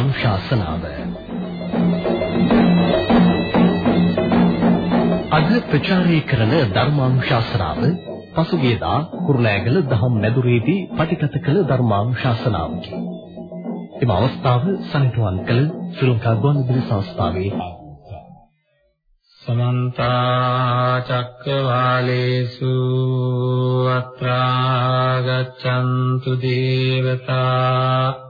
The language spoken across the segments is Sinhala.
ධර්මානුශාසනාව අද ප්‍රචාරය කරන ධර්මානුශාසනාව පසුගියදා කුරුණෑගල දහම් මැදුරේදී පටිගත කළ ධර්මානුශාසනාවකි. එම අවස්ථාව සනිටුවන් කළ ශ්‍රී ලංකා ගුවන්විදුලි සංස්ථාවේ සමන්ත චක්කවාලේසු අත්‍රා ගච්ඡන්තු දේවතා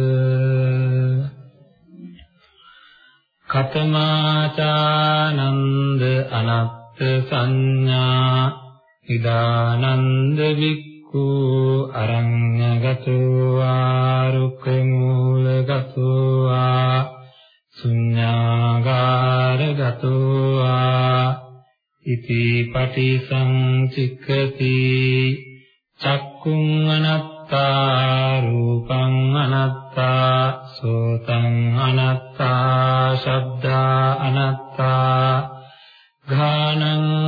කතමාචානන්ද අනත්ත සංඥා ඉදානන්ද වික්ඛු අරඤ්ඤගතෝ ආරුක්ඛ මූලගතෝ ආ ශුඤ්ඤාගාරගතෝ ආ ඉති පටිසංචික්ඛති චක්කුං අනත්තා රූපං අනත්තා සෝතං අනත්තා ශබ්දා අනත්තා ඝානං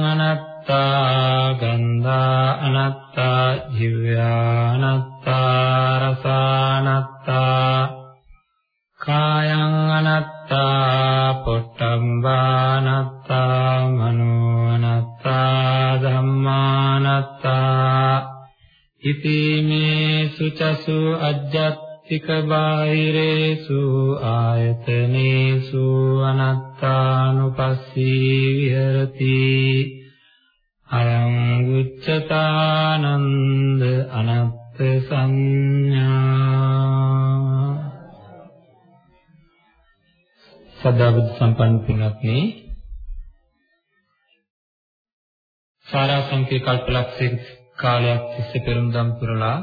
අනත්තා ගන්ධා අනත්තා ජීවයා අනත්තා රසානත්තා කායං අනත්තා පොට්ටම්බානත්තා මනෝ අනත්තා ධම්මානත්තා ඉතිමේ සුචසු අජ්ජත්තික බාහිරේසු ආයතනේසු අනත්තානුපස්සී විහෙරති. අයං උච්චතානන්ද අනත්ත සංඥා. සදාබුද්ධ සම්පන්න පින්වත්නි සාරාංශික කල්පලක්ෂයක කාලයක් තිස්සේ පෙරම්දම් පුරලා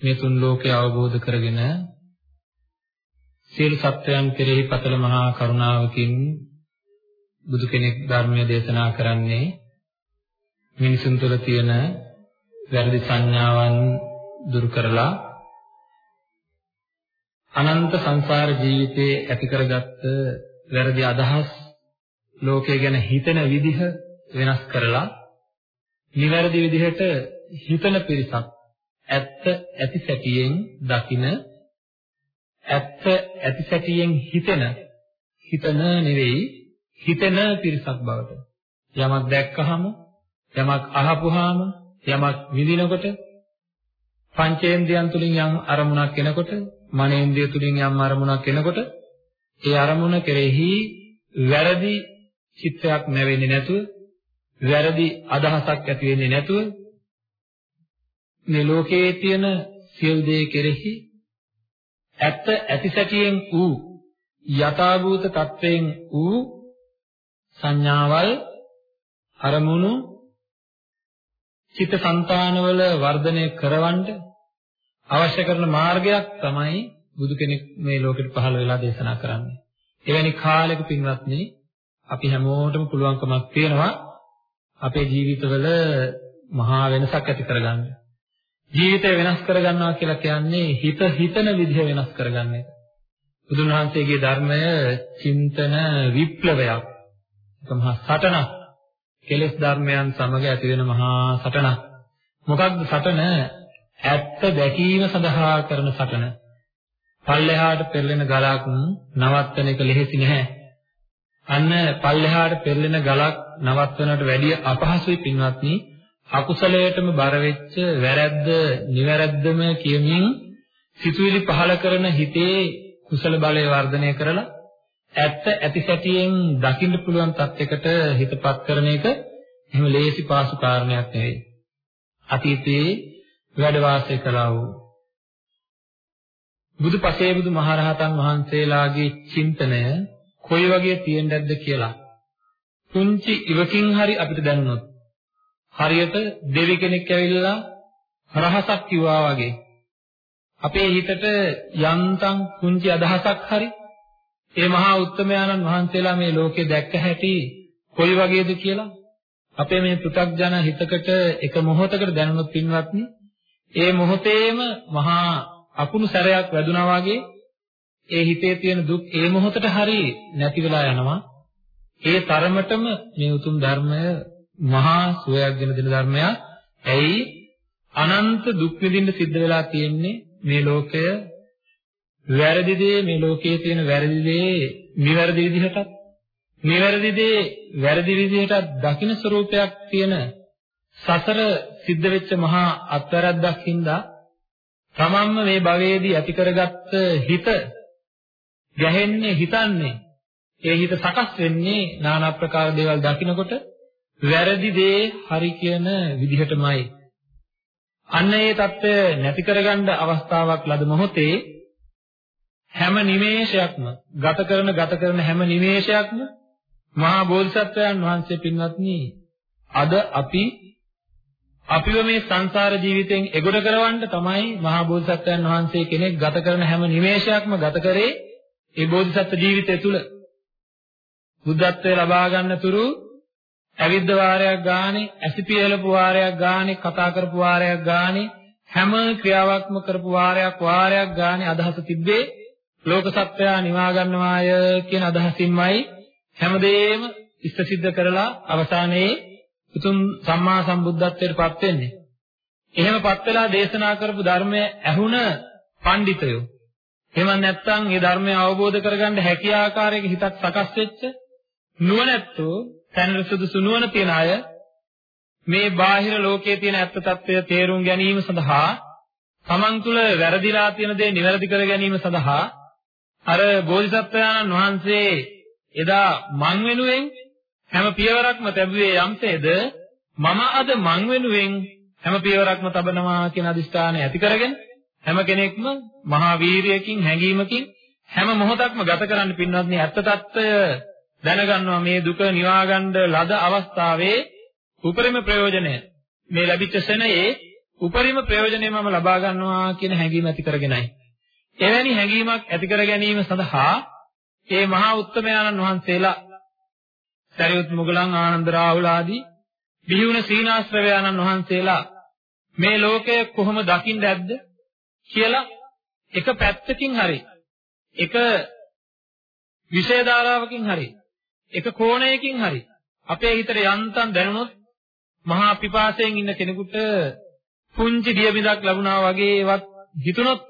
මේ තුන් ලෝකය අවබෝධ කරගෙන සියලු සත්වයන් කෙරෙහි පතල මහා කරුණාවකින් බුදු කෙනෙක් ධර්මය දේශනා කරන්නේ මිනිසුන් තුළ තියෙන වැරදි සංඥාවන් දුරු කරලා අනන්ත සංසාර ජීවිතයේ ඇති කරගත්ත වැරදි අදහස් ලෝකය ගැන හිතන විදිහ වෙනස් කරලා නිවැරදි විදිහට හිතන පිරිසක් ඇත්ත ඇති සැටියෙන් දකින ඇත්ත ඇති සැටියෙන් හිතන හිතන නෙවෙයි හිතන පිරිසක් බවට. යමක් දැක්කහම යමක් අහපුවාම යමක් විඳිනකොට පංචේන්ද්‍රයන් තුලින් යම් අරමුණක් එනකොට මනේන්ද්‍රය තුලින් යම් අරමුණක් එනකොට ඒ අරමුණ කෙරෙහි වැරදි චිත්තයක් නැවෙන්නේ නැතුව වැරදි අදහසක් ඇති වෙන්නේ නැතුව මේ ලෝකයේ තියෙන සියලු දේ කෙරෙහි ඇත්ත ඇතිසැටියෙන් වූ යථාභූත තත්වයෙන් වූ සංඥාවල් අරමුණු චිත්ත සංතානවල වර්ධනය කරවන්න අවශ්‍ය කරන මාර්ගයක් තමයි බුදු කෙනෙක් මේ ලෝකෙට පහළ වෙලා දේශනා කරන්නේ. එවැනි කාලයක පින්වත්නි අපි හැමෝටම පුළුවන්කමක් තියෙනවා අපේ ජීවිතවල මහා වෙනසක් ඇති කරගන්න. ජීවිතය වෙනස් කරගන්නවා කියලා කියන්නේ හිත හිතන විදිහ වෙනස් කරගන්න එක. බුදුන් වහන්සේගේ ධර්මය චින්තන විප්ලවයක්. ඒක මහා සටනක්. කෙලෙස් ධර්මයන් සමග ඇති වෙන මහා සටනක්. මොකක්ද සටන? ඇත්ත දැකීම සඳහා කරන සටන. පල්ලෙහාට පෙරලෙන ගලක් නවත්තන එක ලෙහෙසි නැහැ. අන්න පල්ලෙහාට පෙරලෙන ගලක් නවත්වනට වැඩිය අපහසුයි පින්වත්නි. අකුසලයටම බර වෙච්ච වැරැද්ද නිවැරද්දම කියමින් සිතුවිලි පහල කරන හිතේ කුසල බලය වර්ධනය කරලා ඇත්ත ඇති සැටියෙන් දකින්න පුළුවන් තත්යකට හිතපත් කරන එක එහෙම ලේසි පාසු කාරණයක් නෙවෙයි. අතීතයේ වැඩ වාසය කළා වූ බුදු පසේ බුදු මහරහතන් වහන්සේලාගේ චින්තනය කොයි වගේ තියෙන්නද කියලා පුංචි ඉවකින් හරි අපිට දැනුණොත් හරියට දෙවි කෙනෙක් ඇවිල්ලා රහසක් කිව්වා වගේ. අපේ හිතට යන්තම් පුංචි අදහසක් හරි. ඒ මහා උත්තමයාණන් වහන්සේලා මේ ලෝකේ දැක්ක හැටි කොයි වගේද කියලා? අපේ මේ පෘථග්ජන හිතකට එක මොහොතකට දැනුණොත් පින්වත්නි ඒ මොහොතේම මහා අකුණු සැරයක් වැදුනා වගේ ඒ හිතේ තියෙන දුක් ඒ මොහොතට හරි නැති වෙලා යනවා. ඒ තරමටම මේ උතුම් ධර්මය මහා සුවයක් දෙන දින ධර්මයක්. ඇයි? අනන්ත දුක් විඳින්න සිද්ධ වෙලා තියෙන්නේ මේ ලෝකය වැරදි දේ මේ ලෝකයේ තියෙන වැරදි දේ නිවැරදි විදිහටත් නිවැරදි දේ වැරදි විදිහටත් දකින ස්වરૂපයක් තියෙන සතර සිද්ධ වෙච්ච මහා අත්වැරද්දක් හින්දා තමන්ම මේ භවයේදී ඇති කරගත්ත හිත ගැහෙන්නේ හිතන්නේ ඒ හිත සකස් වෙන්නේ নানা ප්‍රකාර දේවල් දකිනකොට වැරදි දේ හරි කියන විදිහටමයි. අන්න ඒ தත්ත්වය නැති කරගන්න අවස්ථාවක් ලද මොහොතේ හැම නිමේෂයක්ම ගත කරන ගත කරන හැම නිමේෂයක්ම මහා බෝධිසත්වයන් වහන්සේ පින්වත්නි අද අපි අපිව මේ සංසාර ජීවිතෙන් එගොඩ කරවන්න තමයි මහා බෝධිසත්වයන් වහන්සේ කෙනෙක් ගත කරන හැම නිමේෂයක්ම ගත කරේ ඒ බෝධිසත්ව ජීවිතය තුළ. බුද්ධත්වයේ ලබා ගන්න තුරු ඇවිද්ද වාරයක් ගානේ, ඇසිපියලපු වාරයක් ගානේ, කතා කරපු වාරයක් ගානේ හැම ක්‍රියාවක්ම කරපු වාරයක් වාරයක් ගානේ අදහස තිබ්බේ ලෝක සත්‍යය නිවා ගන්නවාය කියන අදහසින්මයි හැමදේම ඉෂ්ට සිද්ධ කරලා අවසානයේ උතුම් සම්මා සම්බුද්ධත්වයට පත් වෙන්නේ. එහෙමපත් වෙලා දේශනා කරපු ධර්මය ඇහුණ පඬිතයෝ. එහෙම නැත්නම් මේ ධර්මය අවබෝධ කරගන්න හැකි ආකාරයක හිතක් සකස් වෙච්ච නුවණැත්තෝ තැනට සුදුසු නුවණ තියන අය මේ බාහිර ලෝකයේ තියෙන ඇත්ත తত্ত্বය තේරුම් ගැනීම සඳහා තමන් තුළ වැරදිලා තියෙන දේ නිවැරදි කර ගැනීම සඳහා අර බෝධිසත්වයාණන් වහන්සේ එදා මං වෙනුවෙන් හැම පියවරක්ම තැබුවේ යම්සේද මම අද මං වෙනුවෙන් හැම පියවරක්ම තබනවා කියන අදිස්ථානය ඇති කරගෙන හැම කෙනෙක්ම මහා වීරියකින් හැඟීමකින් හැම මොහොතක්ම ගත කරන්න පින්වත්නි ඇත්ත తত্ত্বය දැනගන්නවා මේ දුක නිවා ගන්න ලද අවස්ථාවේ උපරිම ප්‍රයෝජනය මේ ලැබිච්ච ශනයේ උපරිම ප්‍රයෝජනය මම ලබා ගන්නවා කියන හැඟීම ඇති කරගෙනයි. එවැනි හැඟීමක් ඇති කර ගැනීම සඳහා මේ මහා උත්තමයන්න් වහන්සේලා සරියුත් මුගලන් ආනන්ද රාහුල ආදී බිහිවුණ සීනාශ්‍රවයන්න් වහන්සේලා මේ ලෝකය කොහොම දකින්න ඇද්ද කියලා එක පැත්තකින් හරි එක විෂය ධාරාවකින් හරි එක කෝණයකින් හරි. අපේ හිතට යන්තම් දැනුනොත් මහා පිපාසයෙන් ඉන්න කෙනෙකුට පුංචි දිය බිඳක් ලැබුණා වගේ ඒවත් හිතුනොත්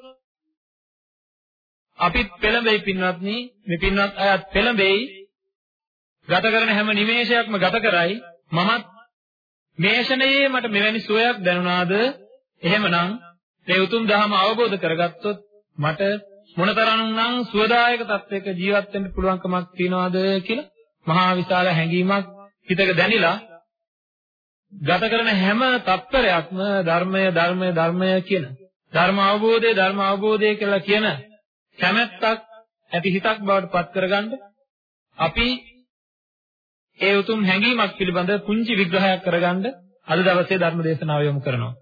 අපිත් පෙළඹෙයි පින්වත්නි මේ පින්වත් අයත් පෙළඹෙයි. ගත කරන හැම නිමේෂයක්ම ගත කරයි. මමත් මේෂණයේ මට මෙවැනි සුවයක් දැනුණාද? එහෙමනම් මේ උතුම් ධර්ම අවබෝධ කරගත්තොත් මට මොනතරම්නම් සුවදායක තත්වයක ජීවත් වෙන්න පුළුවන්කමක් තියනවද කියලා මහා විශාල හැඟීමක් හිතක දැනිලා ගත කරන හැම තත්පරයක්ම ධර්මය ධර්මය ධර්මය කියන ධර්ම අවබෝධය ධර්ම අවබෝධය කියලා කියන කැමැත්තක් ඇති හිතක් බවට පත් කරගන්න අපි ඒ උතුම් හැඟීමක් පිළිබඳ පුංචි විග්‍රහයක් කරගන්න අද දවසේ ධර්ම දේශනාව යොමු කරනවා.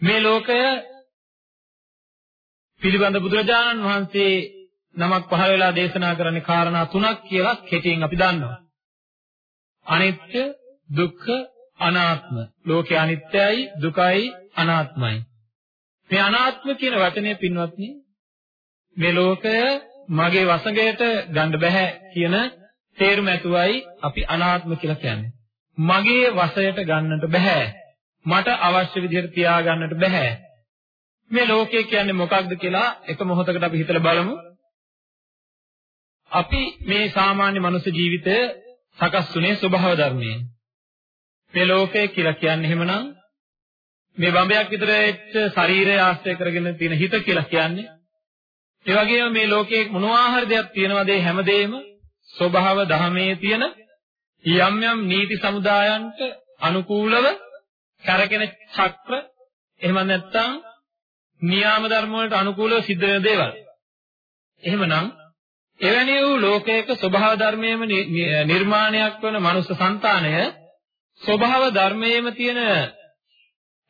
මේ ලෝකය පිළිබඳ බුදුරජාණන් වහන්සේ නමක් පහළ වෙලා දේශනා කරන්නේ කාරණා තුනක් කියලා කෙටියෙන් අපි දන්නවා. අනිත්‍ය, දුක්ඛ, අනාත්ම. ලෝකේ අනිත්‍යයි, දුකයි, අනාත්මයි. මේ අනාත්ම කියන වචනේ පින්වත්නි මේ ලෝකය මගේ වසඟයට ගන්න බෑ කියන තේරුම ඇතුවයි අපි අනාත්ම කියලා කියන්නේ. මගේ වශයට ගන්නට බෑ. මට අවශ්‍ය විදිහට තියාගන්නට බෑ. මේ ලෝකය කියන්නේ මොකක්ද කියලා එක මොහොතකට අපි හිතලා බලමු. අපි මේ සාමාන්‍ය මනුස්ස ජීවිතය සකස් වුනේ ස්වභාව ධර්මයෙන්. මේ ලෝකය කියලා කියන්නේ එහෙමනම් මේ බඹයක් විතර වෙච්ච ශරීරය ආශ්‍රය කරගෙන තියෙන හිත කියලා කියන්නේ. ඒ වගේම මේ ලෝකයේ මොනවා හරි දෙයක් තියෙනවද ඒ හැමදේම ස්වභාව ධර්මයේ තියෙන යම් යම් නීති සමුදායන්ට අනුකූලව කරගෙන චක්‍ර එහෙම නැත්නම් නියාම ධර්ම වලට අනුකූලව සිද්ධ වෙන දේවල්. එහෙමනම් එවැනි වූ ලෝකයක ස්වභාව ධර්මයේම නිර්මාණයක් වන මනුස්ස సంతානය ස්වභාව ධර්මයේම තියෙන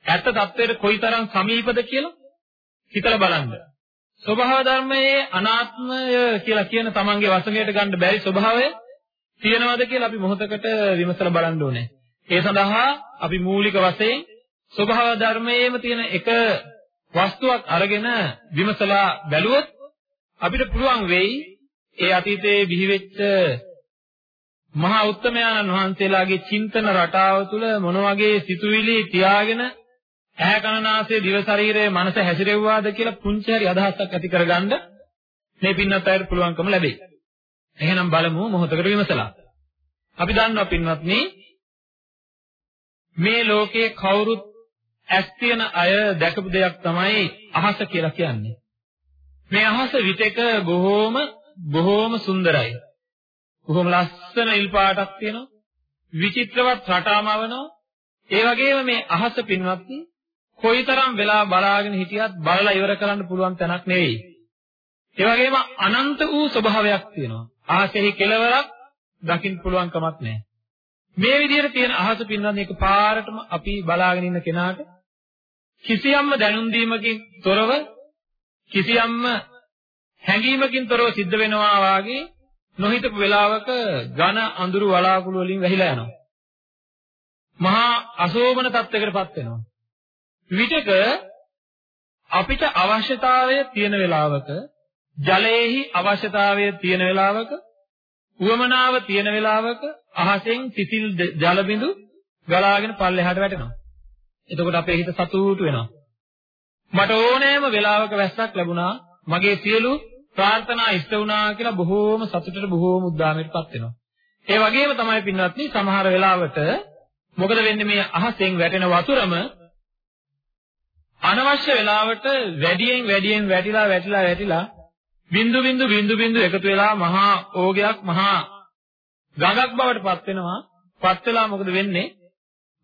ඇත්ත తත්වයට කොයිතරම් සමීපද කියලා හිතලා බලන්න. ස්වභාව ධර්මයේ අනාත්මය කියලා කියන තමන්ගේ වශයෙන් ගන්න බැරි ස්වභාවය තියෙනවද කියලා අපි මොහොතකට විමසලා බලන්න ඕනේ. ඒ සඳහා අපි මූලික වශයෙන් ස්වභාව ධර්මයේම තියෙන එක වස්තුවක් අරගෙන විමසලා බැලුවොත් අපිට පුළුවන් වෙයි ඒ අතීතයේ බිහිවෙච්ච මහා උත්තමයන්න් වහන්සේලාගේ චින්තන රටාව තුළ මොන වගේ සිතුවිලි තියාගෙන ඇහැ කන නාසය දිව ශරීරයේ මනස හැසිරෙව්වාද කියලා පුංචි හරි අදහසක් ඇති කරගන්න මේ පින්නත් අයට පුළුවන්කම ලැබෙයි. එහෙනම් බලමු මොහොතකට විමසලා. අපි දන්නවා පින්වත්නි මේ ලෝකේ කවුරුත් ඇස් තියෙන අය දැකපු දෙයක් තමයි අහස කියලා කියන්නේ. මේ අහස විතක බොහෝම බොහෝම සුන්දරයි. බොහොම ලස්සන ඉල් පාටක් තියෙනවා. විචිත්‍රවත් රටාමවනවා. ඒ වගේම මේ අහස පින්වත්නි කොයිතරම් වෙලා බලාගෙන හිටියත් බලලා ඉවර කරන්න පුළුවන් තැනක් නෙවෙයි. ඒ වගේම අනන්ත වූ ස්වභාවයක් තියෙනවා. අහසෙහි කෙලවරක් දකින්න පුළුවන් කමක් නැහැ. මේ විදිහට තියෙන අහස පින්වත්නි එක පාරටම අපි බලාගෙන ඉන්න කෙනාට කිසියම්ම දැනුම් දීමකින් තොරව කිසියම්ම හැඟීමකින් තොරව සිද්ධ වෙනවා වාගේ නොහිතපු වෙලාවක ඝන අඳුරු වලාකුළු වලින් වැහිලා යනවා. මහා අශෝභන තත්යකටපත් වෙනවා. විටක අපිට අවශ්‍යතාවය තියෙන වෙලාවක ජලයේහි අවශ්‍යතාවය තියෙන වෙලාවක උවමනාව තියෙන වෙලාවක අහසෙන් සිසිල් ජල බිඳු ගලාගෙන පල්ලෙහාට වැටෙනවා. එතකොට අපේ හිත සතුටු වෙනවා. මට ඕනෑම වෙලාවක වැස්සක් ලැබුණා. මගේ සියලු ප්‍රාර්ථනා ඉෂ්ට වුණා කියලා බොහෝම සතුටට බොහෝම උද්දාමයටපත් වෙනවා. ඒ වගේම තමයි පින්වත්නි සමහර වෙලාවට මොකද වෙන්නේ මේ අහසෙන් වැටෙන වතුරම අනවශ්‍ය වෙලාවට වැඩියෙන් වැඩියෙන් වැටිලා වැටිලා වැටිලා බින්දු බින්දු බින්දු බින්දු එකතු වෙලා මහා ඕගයක් මහා ගඟක් බවට පත් වෙනවා. පත් වෙලා මොකද වෙන්නේ?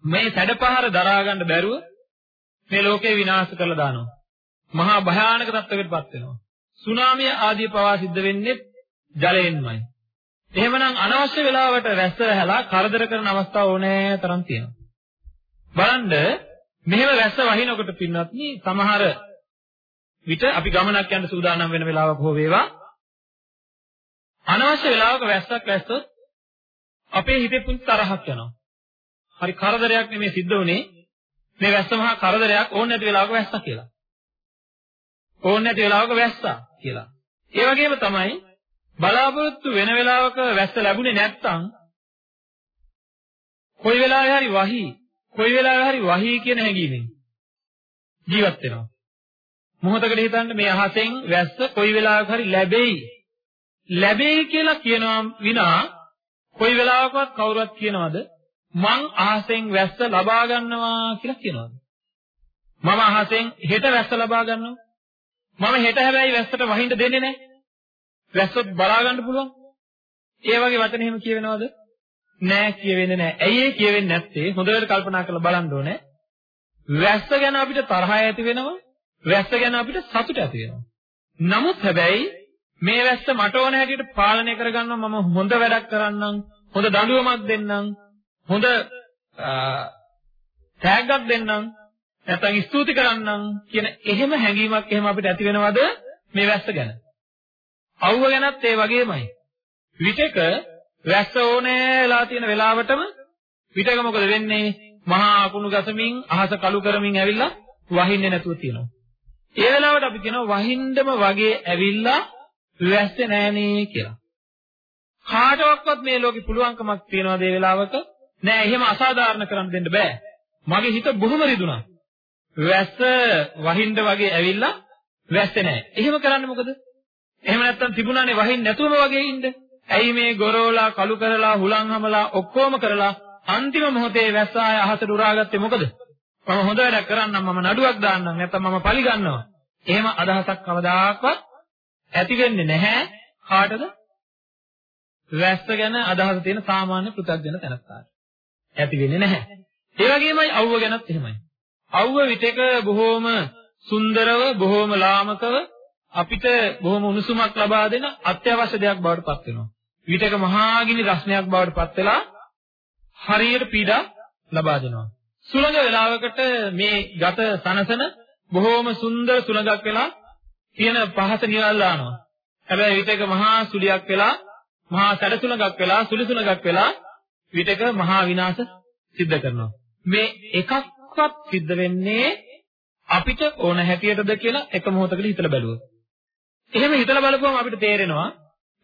මේ සැඩපහර දරා ගන්න බැරුව මේ ලෝකේ විනාශ කරලා දානවා. මහා භයානක තත්ත්වයකට පත් වෙනවා. සුනාමිය ආදී පවා සිද්ධ වෙන්නේ ජලයෙන්මයි. එහෙමනම් අනවශ්‍ය වෙලාවට රැස්ස වැහලා කරදර කරන අවස්ථා ඕනෑ තරම් තියෙනවා. බලන්න මෙහෙම රැස්ස වහිනකොට පින්වත්නි සමහර විට අපි ගමනක් යන්න සූදානම් වෙන වෙලාවක හෝ වේවා අනවශ්‍ය වෙලාවක වැස්සක් වැස්සොත් අපේ හිතේ පුංචි තරහක් යනවා. හරි කරදරයක් නෙමෙයි සිද්ධ වුනේ. මේ වැස්ස මහා කරදරයක් ඕන නැති වෙලාවක වැස්සා කියලා. ඕන නැති වෙලාවක වැස්සා කියලා. ඒ වගේම තමයි බලාපොරොත්තු වෙන වෙලාවක වැස්ස ලැබුණේ නැත්නම් කොයි වෙලාවෙ හරි වහි කොයි වෙලාවෙ හරි වහි කියන හැඟීමෙන් ජීවත් වෙනවා. මොහොතකට හිතන්න මේ අහසෙන් වැස්ස කොයි වෙලාවක හරි ලැබෙයි. ලැබෙයි කියලා කියනවා විනා කොයි වෙලාවකවත් කවුරුවත් කියනවද මං අහසෙන් වැස්ස ලබා ගන්නවා කියලා කියනවද? මම අහසෙන් හෙට වැස්ස ලබා ගන්නවා. මම හෙට හැබැයි වැස්සට වහින්න දෙන්නේ නැහැ. වැස්සත් බලා ගන්න පුළුවන්. ඒ වගේ වචන එහෙම කියවෙනවද? නෑ කියවෙන්නේ නෑ. ඇයි ඒ කියවෙන්නේ නැත්තේ? හොඳට කල්පනා කරලා බලන්න ඕනේ. වැස්ස ගැන අපිට තරහ ඇති වෙනවා. වැස්ස ගැන අපිට සතුට ඇති වෙනවා. නමුත් හැබැයි මේ වැස්ස මට ඕන හැටියට පාලනය කරගන්නවා මම හොඳ වැඩක් කරන්නම් හොඳ දඬුවමක් දෙන්නම් හොඳ තෑග්ගක් දෙන්නම් නැත්නම් ස්තුති කරන්නම් කියන එහෙම හැඟීමක් එහෙම අපිට ඇති වෙනවද මේ වැස්ස ගැන? අවුව ගැනත් ඒ වගේමයි. විතක වැස්ස ඕනෑලා තියෙන වෙලාවටම විතක මොකද වෙන්නේ? මහා අකුණු ගසමින් අහස කළු කරමින් ඇවිල්ලා වහින්නේ නැතුව තියෙනවා. ඒ වෙලාවට අපි කියනවා වහින්නම වගේ ඇවිල්ලා වැස්සේ නෑනේ කියලා. කාටවත් මේ ලෝකෙ පුළුවන්කමක් තියනවාද මේ වෙලාවක? නෑ එහෙම අසාධාරණ කරන්න දෙන්න බෑ. මගේ හිත බොහොම රිදුනා. වැස්ස වහින්න වගේ ඇවිල්ලා වැස්සේ නෑ. එහෙම කරන්නේ මොකද? එහෙම නැත්තම් තිබුණානේ වහින්න නැතුවම වගේ ඉන්න. ඇයි මේ ගොරෝලා කළු කරලා හුලං හමලා ඔක්කොම කරලා අන්තිම මොහොතේ වැස්ස ආය අහසට උරාගත්තේ මොකද? මම හොඳ වැඩක් කරන්නම් මම නඩුවක් දාන්නම් නැත්නම් මම පලි ගන්නවා. එහෙම අදහසක් කවදාකවත් ඇති වෙන්නේ නැහැ කාටද? වැස්ස ගැන අදහස තියෙන සාමාන්‍ය පෘථග්ජන තැනත්තාට. ඇති වෙන්නේ නැහැ. ඒ වගේමයි අවුව ගැනත් එහෙමයි. අවුව විතක බොහෝම සුන්දරව බොහෝම ලාමකව අපිට බොහොම උණුසුමක් ලබා දෙන අත්‍යවශ්‍ය දෙයක් බවට පත් වෙනවා. විතක මහාගිනි රස්නයක් බවට පත් වෙලා හරියට පීඩා ලබා දෙනවා. සුළඟ වේලාවකට මේ ගත සනසන බොහෝම සුන්දර සුළඟක් වෙලා තියෙන පහස නිවල් දානවා. හැබැයි විතක මහා සුලියක් වෙලා මහා සැඩසුළඟක් වෙලා සුලිසුළඟක් වෙලා විතක මහා විනාශ සිද්ධ කරනවා. මේ එකක්වත් සිද්ධ වෙන්නේ අපිට ඕන හැටියටද කියලා එක මොහොතකට හිතලා බැලුවොත්. එහෙම හිතලා බලපුවම අපිට තේරෙනවා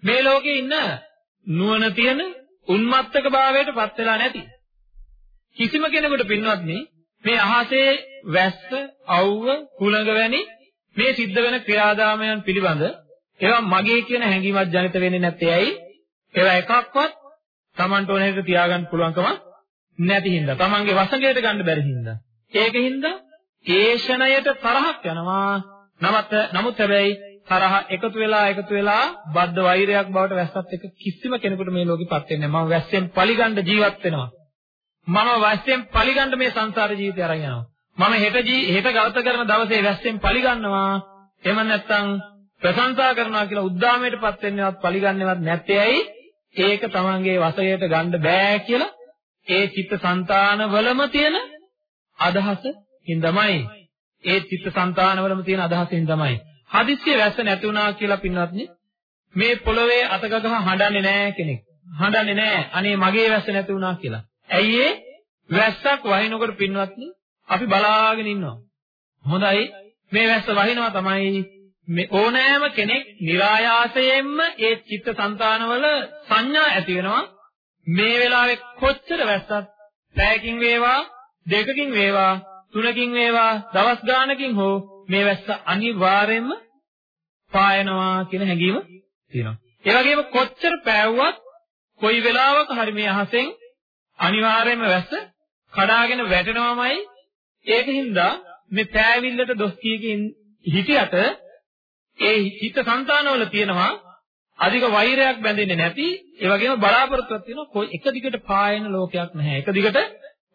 මේ ලෝකේ ඉන්න නුවණ තියෙන උන්මත්තක භාවයට පත් වෙලා නැති කිසිම කෙනෙකුට පින්වත්නි මේ අහසේ වැස්ස, අවුව, කුලඟ වැනි මේ සිද්ධ වෙන ක්‍රියාදාමයන් පිළිබඳ ඒවා මගේ කියන හැඟීමක් ජනිත වෙන්නේ නැත්තේ ඇයි? ඒවා එකක්වත් Tamanට ඕන හැටියට තියාගන්න පුළුවන්කම නැති හින්දා. Tamanගේ වසඟයට ගන්න බැරි හින්දා. ඒකින්ද ඒෂණයට තරහක් යනවා. නමුත් නමුත් හැබැයි තරහ එකතු වෙලා එකතු වෙලා බද්ධ වෛරයක් බවට වැස්සත් එක කිසිම කෙනෙකුට මේ ලෝකෙපත් වෙන්නේ නැහැ. මම වැස්සෙන් පරිගන්න ජීවත් වෙනවා. මම වැස්සෙන් පරිගන්න මේ සංසාර ජීවිතය අරන් යනවා. මම හෙට ජී හෙට ගත කරන දවසේ වැස්සෙන් පරිගන්නවා. එහෙම නැත්නම් ප්‍රශංසා කරනවා කියලා උද්දාමයටපත් වෙන්නවත් පරිගන්නවත් නැත්තේ ඇයි? ඒක තමන්ගේ වශයට ගන්න බෑ කියලා ඒ චිත්තසංතානවලම තියෙන අදහස හින්දාමයි. ඒ චිත්තසංතානවලම තියෙන අදහසෙන් තමයි. හදිස්සිය වැස්ස නැති වුණා කියලා පින්වත්නි මේ පොළවේ අත ගගහ හඬන්නේ නැහැ කෙනෙක්. හඬන්නේ නැහැ. අනේ මගේ වැස්ස නැති වුණා කියලා. ඇයි ඒ? වැස්සක් වහිනකොට පින්වත්නි අපි බලාගෙන ඉන්නවා. හොඳයි මේ වැස්ස වහිනවා තමයි මේ ඕනෑම කෙනෙක් નિરાයාසයෙන්ම ඒ චිත්තසංතානවල සංඥා ඇති වෙනවා මේ වෙලාවේ කොච්චර වැස්සක් පැයකින් වේවා දෙකකින් වේවා තුනකින් වේවා දවස් ගානකින් හෝ මේ වැස්ස අනිවාර්යයෙන්ම පායනවා කියන හැඟීම තියෙනවා. ඒ වගේම කොච්චර පෑවුවත් කොයි වෙලාවක හරි මේ අහසෙන් අනිවාර්යයෙන්ම වැස්ස කඩාගෙන වැටෙනවමයි ඒකින්ද මේ පෑවිල්ලට දොස් කීකින් හිටියට ඒ හිත සංතානවල තියෙනවා අධික වෛරයක් බැඳෙන්නේ නැති ඒ වගේම බලාපොරොත්තුවක් තියෙනවා කොයි එක දිගට පායන ලෝකයක් නැහැ එක දිගට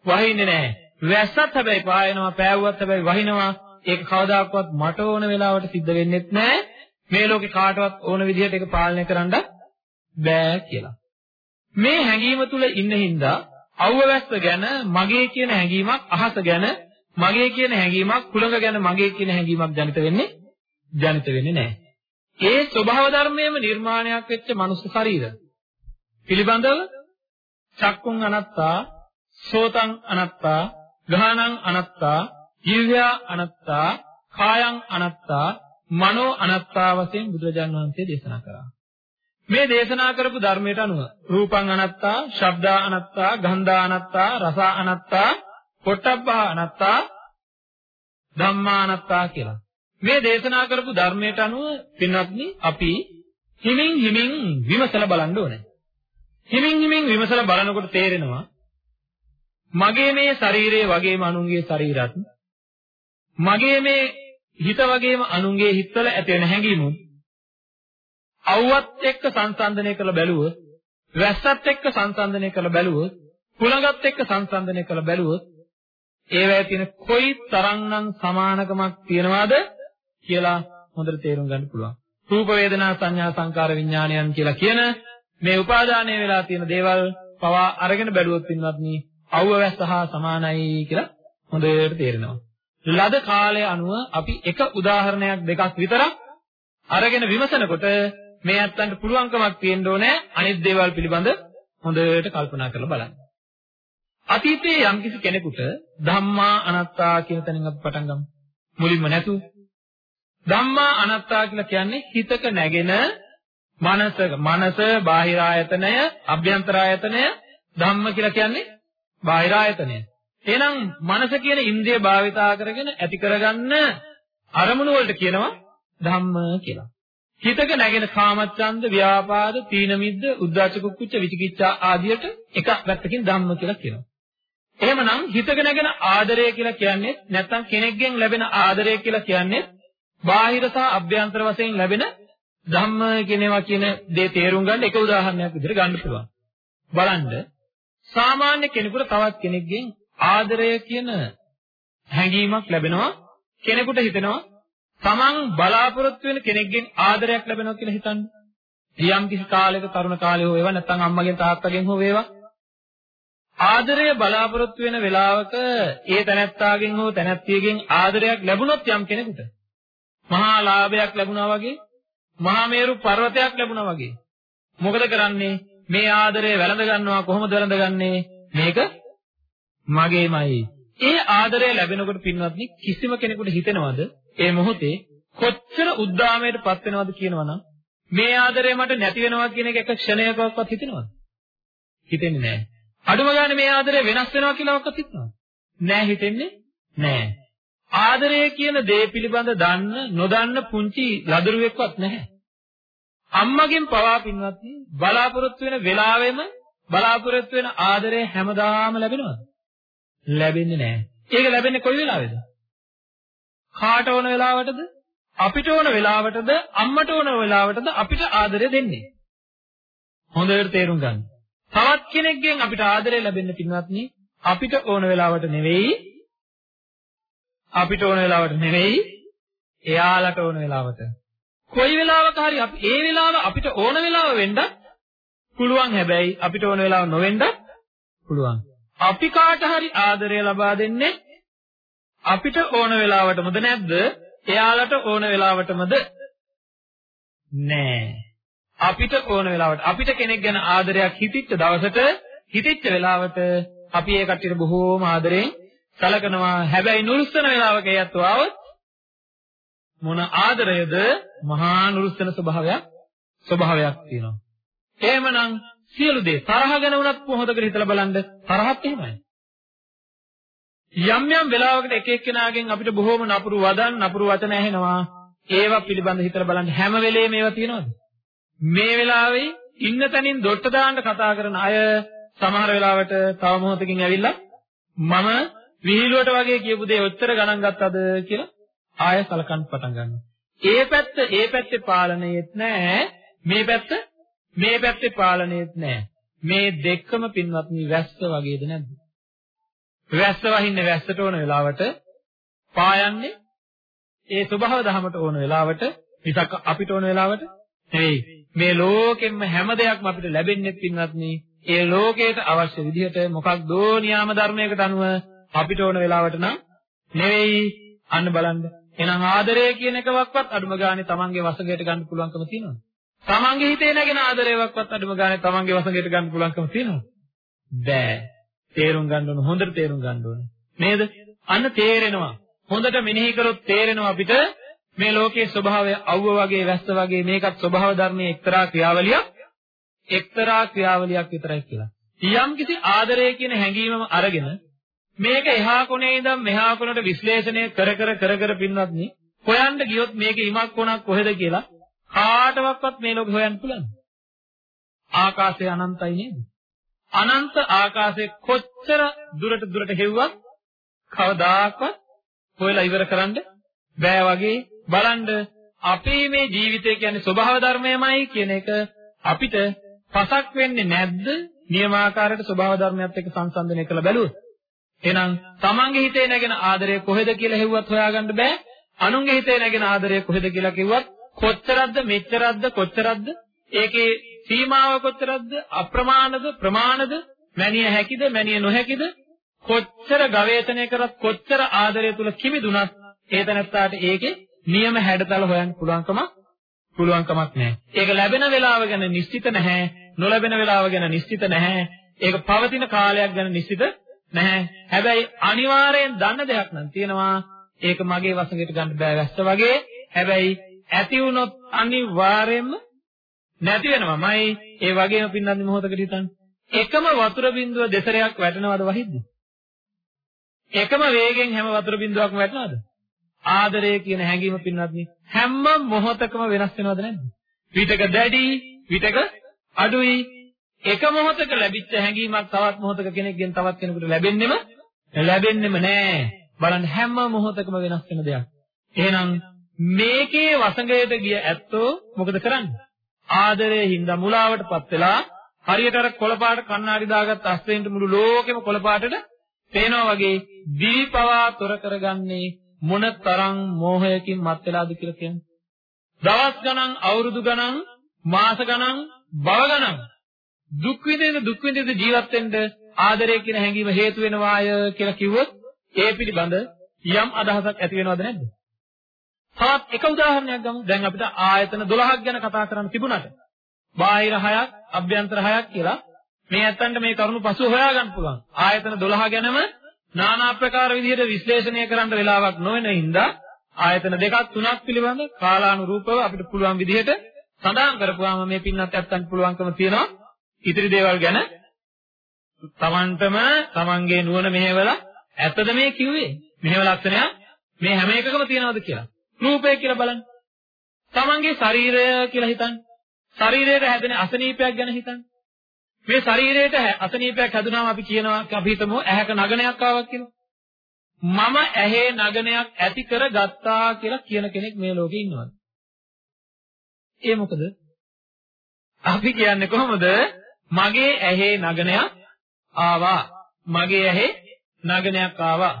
වහින්නේ නැහැ වැස්සත් හැබැයි පායනවා පෑවුවත් හැබැයි වහිනවා ඒක කවදාකවත් මට ඕන වෙලාවට සිද්ධ වෙන්නේත් නැහැ. මේ ලෝකේ කාටවත් ඕන විදිහට ඒක පාලනය කරන්න බෑ කියලා. මේ හැඟීම තුල ඉන්න හින්දා අවවැස්ස ගැන මගේ කියන හැඟීමක් අහස ගැන මගේ කියන හැඟීමක් කුලඟ ගැන මගේ කියන හැඟීමක් ජනිත වෙන්නේ ජනිත වෙන්නේ නැහැ. ඒ ස්වභාව ධර්මයේම නිර්මාණයක් වෙච්ච මනුස්ස ශරීර පිළිබඳව චක්කුං අනත්තා සෝතං අනත්තා ගානං අනත්තා ජීවයා අනත්තා, කායං අනත්තා, මනෝ අනත්තා වශයෙන් බුදුරජාන් වහන්සේ දේශනා කරා. මේ දේශනා කරපු ධර්මයට අනුව රූපං අනත්තා, ශබ්දා අනත්තා, ගන්ධා අනත්තා, රස අනත්තා, පොට්ටබ්බා අනත්තා, ධම්මා අනත්තා කියලා. මේ දේශනා කරපු ධර්මයට අනුව පින්වත්නි අපි හිමින් හිමින් විමසලා බලන්න ඕනේ. හිමින් හිමින් විමසලා බලනකොට තේරෙනවා මගේ මේ ශරීරය වගේම අනුන්ගේ ශරීරත් මගේ මේ හිත වගේම අනුන්ගේ හිතවල ඇති වෙන හැඟීමුත් අවුවත් එක්ක සංසන්දනය කරලා බැලුවොත් වැස්සත් එක්ක සංසන්දනය කරලා බැලුවොත් කුලඟත් එක්ක සංසන්දනය කරලා බැලුවොත් ඒවැය තියෙන කොයි තරම්නම් සමානකමක් තියනවාද කියලා හොඳට තේරුම් ගන්න පුළුවන්. රූප වේදනා සංඥා සංකාර විඥානයන් කියලා කියන මේ උපාදානය වෙලා තියෙන දේවල් පවා අරගෙන බැලුවොත් පින්වත්නි අවුව වැස්ස හා සමානයි කියලා හොඳට තේරෙනවා. ලද කාලය අනුව අපි එක උදාහරණයක් දෙකක් විතරක් අරගෙන විමසනකොට මේ ඇත්තන්ට පුළුවන්කමක් තියෙන්න ඕනේ අනිත් දේවල් පිළිබඳ හොඳට කල්පනා කරලා බලන්න. අතීතයේ යම්කිසි කෙනෙකුට ධම්මා අනාත්තා කියන තැනින් අපි පටන් ගමු. මුලින්ම නැතුව. ධම්මා අනාත්තා කියලා කියන්නේ හිතක නැගෙන මනස මනස බාහිර ආයතනය අභ්‍යන්තර ආයතනය ධම්ම කියලා කියන්නේ බාහිර ආයතනය. එහෙනම් මනස කියන ඉන්ද්‍රිය භාවිතා කරගෙන ඇති කරගන්න අරමුණු වලට කියනවා ධම්ම කියලා. හිතක නැගෙන කාමච්ඡන්ද, ව්‍යාපාද, තීන මිද්ද, උද්ධච්ච කුක්කුච්ච, විචිකිච්ඡා ආදියට එක පැත්තකින් ධම්ම කියලා කියනවා. එහෙමනම් හිතගෙන නැගෙන ආදරය කියලා කියන්නේ නැත්නම් කෙනෙක්ගෙන් ලැබෙන ආදරය කියලා කියන්නේ බාහිර සහ අභ්‍යන්තර වශයෙන් ලැබෙන ධම්ම කියනවා කියන දේ තේරුම් ගන්න එක උදාහරණයක් විදිහට ගන්න පුළුවන්. බලන්න සාමාන්‍ය කෙනෙකුට තවත් කෙනෙක්ගෙන් ආදරය කියන හැඟීමක් ලැබෙනවා කෙනෙකුට හිතෙනවා තමන් බලාපොරොත්තු වෙන කෙනෙක්ගෙන් ආදරයක් ලැබෙනවා කියලා හිතන්න. යම් කිසි කාලයක තරුණ කාලේ හෝ වේවා නැත්නම් අම්මගෙන් තාත්තගෙන් හෝ වේවා ආදරය බලාපොරොත්තු වෙන වෙලාවක ඒ තැනැත්තාගෙන් හෝ තැනැත්තියගෙන් ආදරයක් ලැබුණොත් යම් කෙනෙකුට මහා ලාභයක් ලැබුණා වගේ මහා මේරු පර්වතයක් ලැබුණා වගේ. මොකද කරන්නේ? මේ ආදරය වැළඳ ගන්නවා කොහොමද වැළඳගන්නේ මේක මගේමයි. ඒ ආදරය ලැබෙනකොට පින්වත්නි කිසිම කෙනෙකුට හිතෙනවද ඒ මොහොතේ කොච්චර උද්දාමයට පත් වෙනවද කියනවනම් මේ ආදරය මට නැති වෙනවා කියන එක එක ක්ෂණයකවත් හිතෙනවද? හිතෙන්නේ නැහැ. අඩුම ගානේ මේ ආදරය වෙනස් වෙනවා කියලාවත් හිතනවා. නෑ හිතෙන්නේ නෑ. ආදරය කියන දේ පිළිබඳ දන්න නොදන්න පුංචි ලදරුවෙක්වත් නැහැ. අම්මගෙන් පවා පින්වත්නි බලාපොරොත්තු වෙන වෙලාවෙම බලාපොරොත්තු වෙන ආදරය හැමදාම ලැබෙනවද? ලැබෙන්නේ නැහැ. ඒක ලැබෙන්නේ කොයි වෙලාවෙද? කාට ඕන වෙලාවටද? අපිට ඕන වෙලාවටද? අම්මට ඕන වෙලාවටද අපිට ආදරය දෙන්නේ? හොඳට තේරුම් ගන්න. තවත් කෙනෙක්ගෙන් අපිට ආදරය ලැබෙන්න පින්වත්නි අපිට ඕන වෙලාවට නෙවෙයි අපිට ඕන වෙලාවට නෙවෙයි එයාලට ඕන වෙලාවට. කොයි වෙලාවක හරි අපි ඒ වෙලාව අපිට ඕන වෙලාව වෙන්න පුළුවන්. හැබැයි අපිට ඕන වෙලාව නොවෙන්න පුළුවන්. අපි කාට හරි ආදරය ලබා දෙන්නේ අපිට ඕන වෙලාවටමද නැද්ද? එයාලට ඕන වෙලාවටමද නෑ. අපිට ඕන වෙලාවට. අපිට කෙනෙක් ගැන ආදරයක් හිතිච්ච දවසට හිතිච්ච වෙලාවට අපි ඒ කට්ටියට බොහෝම ආදරෙන් සැලකනවා. හැබැයි නුරුස්සන වෙලාවක ඒත් ආවොත් මොන ආදරයද මහා නුරුස්සන ස්වභාවයක් ස්වභාවයක් තියෙනවා. එහෙමනම් සියලු දේ තරහ ගැන වුණත් මොහොතකට හිතලා බලන්න තරහත් එහෙමයි. යම් යම් වෙලාවකට එක එක්කෙනාගෙන් අපිට බොහෝම නපුරු වදන් නපුරු වචන ඇහෙනවා. ඒවා පිළිබඳ හිතලා බලන්න හැම වෙලේම ඒවා තියෙනවද? මේ වෙලාවේ ඉන්න තැනින් දොට්ට දාන්න කතා කරන අය සමහර වෙලාවට තව මොහොතකින් ඇවිල්ලා මම විහිළුවට වගේ කියපු දේ ඔච්චර ගණන් ගත්තද කියලා ආය සලකන්න පටන් ගන්නවා. ඒ පැත්ත ඒ පැත්තේ පාලනයේත් නැහැ මේ පැත්ත මේ පැත්තේ පාලනයේත් නැහැ. මේ දෙකම පින්වත්නි වැස්ස වගේද නැද්ද? වැස්ස වහින්නේ වැස්සට ඕන වෙලාවට පායන්නේ ඒ ස්වභාව දහමට ඕන වෙලාවට මිසක් අපිට ඕන වෙලාවට නෙවෙයි. මේ ලෝකෙම්ම හැම දෙයක්ම අපිට ලැබෙන්නේ පින්වත්නි ඒ ලෝකයට අවශ්‍ය විදිහට මොකක්දෝ නියාම ධර්මයකට අනුව අපිට ඕන වෙලාවට නම් නෙවෙයි අන්න බලන්න. එහෙනම් ආදරය කියන එකවක්වත් අඩුම ගානේ තමන්ගේ වසඟයට ගන්න පුළුවන්කම තියෙනවද? තමන්ගේ හිතේ නැගෙන ආදරයවක්වත් අඩුම ගානේ තමන්ගේ වසඟයට ගන්න පුළුවන්කම තියෙනවද? බෑ. තේරුම් ගන්න ඕන හොඳට තේරුම් ගන්න ඕන. නේද? අන්න තේරෙනවා. හොඳට මෙනෙහි කරොත් තේරෙනවා අපිට මේ ලෝකයේ ස්වභාවය අවුව වගේ වැස්ස වගේ මේකත් ස්වභාව ධර්මයේ එක්තරා ක්‍රියාවලියක් එක්තරා ක්‍රියාවලියක් විතරයි කියලා. යම් කිසි ආදරය කියන හැඟීමම අරගෙන මේක එහා කොනේ ඉඳන් මෙහා කොනට විශ්ලේෂණය කර කර කර කර පින්වත්නි හොයන්න ගියොත් මේක ඉමක් කොනක් කොහෙද කියලා කාටවත් මේ ලෝකෙ හොයන්න පුළුවන්. ආකාශය අනන්තයි නේද? අනන්ත ආකාශයේ කොච්චර දුරට දුරට හෙව්වත් කවදාකවත් හොයලා ඉවර කරන්න බෑ වගේ බලන්න අපේ මේ ජීවිතය කියන්නේ ස්වභාව ධර්මයමයි කියන එක අපිට පසක් වෙන්නේ නැද්ද? නියමාකාරයට ස්වභාව ධර්මයත් එක්ක සංසන්දනය කළ බැලුවොත්. එහෙනම් තමන්ගේ හිතේ නැගෙන ආදරය කොහෙද කියලා හෙව්වත් හොයාගන්න බෑ. අනුන්ගේ හිතේ නැගෙන ආදරය කොහෙද කියලා කිව්වත් කොච්චරක්ද මෙච්චරක්ද කොච්චරක්ද ඒකේ සීමාව කොච්චරක්ද අප්‍රමාණද ප්‍රමාණද මැනිය හැකිද මැනිය නොහැකිද කොච්චර ගවේෂණය කරත් කොච්චර ආදරය තුල කිමිදුනත් ඒ තැනත්තාට ඒකේ නියම හැඩතල හොයන්න පුළුවන්කමක් පුළුවන්කමක් නැහැ. ඒක ලැබෙන වෙලාව ගැන නිශ්චිත නැහැ. නොලැබෙන වෙලාව ගැන නිශ්චිත නැහැ. ඒක පවතින කාලයක් ගැන නිශ්චිත නැහැ. හැබැයි අනිවාර්යෙන් දන්න දෙයක් නම් තියෙනවා. ඒක මගේ වශයෙන් ගන්න බෑ වැස්ස වගේ. හැබැයි ඇති වුණොත් අනිවාර්යෙන්ම නැති වෙනවමයි. ඒ වගේම පින්නන්දි මොහොතකට හිතන්න. එකම වතුර බින්දුව දෙසරයක් වැටෙනවද වහිද්ද? එකම වේගෙන් හැම වතුර බින්දුවක්ම වැටෙනවද? ආදරය කියන හැඟීම පින්වත්නි හැම මොහොතකම වෙනස් වෙනවද නැද්ද? විතක දැඩි, විතක අඩුයි. එක මොහොතක ලැබිච්ච හැඟීමක් තවත් මොහොතක කෙනෙක්ගෙන් තවත් කෙනෙකුට ලැබෙන්නෙම ලැබෙන්නෙම නෑ. බලන්න හැම මොහොතකම වෙනස් වෙන දෙයක්. එහෙනම් මේකේ වසඟයට ගිය ඇත්තෝ මොකද කරන්නේ? ආදරයේ හින්දා මුලාවටපත් වෙලා හරියට අර කොළපාට කණ්ණාඩි දාගත්ත අස්තෙන්ට මුළු ලෝකෙම කොළපාටට පේනවා වගේ දිවිපවා තොර කරගන්නේ මොන තරම් මෝහයකින් මත් වෙලාද කියලා කියන්නේ. දවස් ගණන්, අවුරුදු ගණන්, මාස ගණන්, භව ගණන් දුක් විඳින දුක් විඳින ජීවත් වෙන්න ආදරය කියන හැඟීම හේතු වෙනවාය කියලා කිව්වොත් ඒ පිළිබඳ යම් අදහසක් ඇති වෙනවද නැද්ද? තවත් එක උදාහරණයක් ගමු. දැන් අපිට ආයතන 12ක් ගැන කතා කරන්න තිබුණාට බාහිර 6ක්, අභ්‍යන්තර 6ක් කියලා මේ ඇත්තන්ට මේ කරුණු පසුව හොයාගන්න පුළුවන්. ආයතන 12 ගැනම নানা ආකාර විදිහට විශ්ලේෂණය කරන්න වෙලාවක් නොවන හින්දා ආයතන දෙකක් තුනක් පිළිබඳ කාලානුරූපව අපිට පුළුවන් විදිහට සඳහන් කරපුවාම මේ පින්නත් ඇත්තන්ට පුළුවන්කම තියෙනවා ඉතිරි දේවල් ගැන තමන්ටම තමන්ගේ නුවණ මෙහෙवला ඇත්තද මේ කිව්වේ? මෙහෙම ලක්ෂණයක් මේ හැම එකකම තියෙනවද කියලා. රූපය කියලා බලන්න. තමන්ගේ ශරීරය කියලා හිතන්න. ශරීරයට හැදෙන අසනීපයක් ගැන හිතන්න. මේ ශරීරයට අසනීපයක් හැදුනාම අපි කියනවා අපි හිතමු ඇහැක නගනයක් ආවක් කියලා. මම ඇහි නගනයක් ඇති කරගත්තා කියලා කියන කෙනෙක් මේ ලෝකේ ඉන්නවද? ඒ මොකද? අපි කියන්නේ කොහොමද? මගේ ඇහි නගනයක් ආවා. මගේ ඇහි නගනයක් ආවා.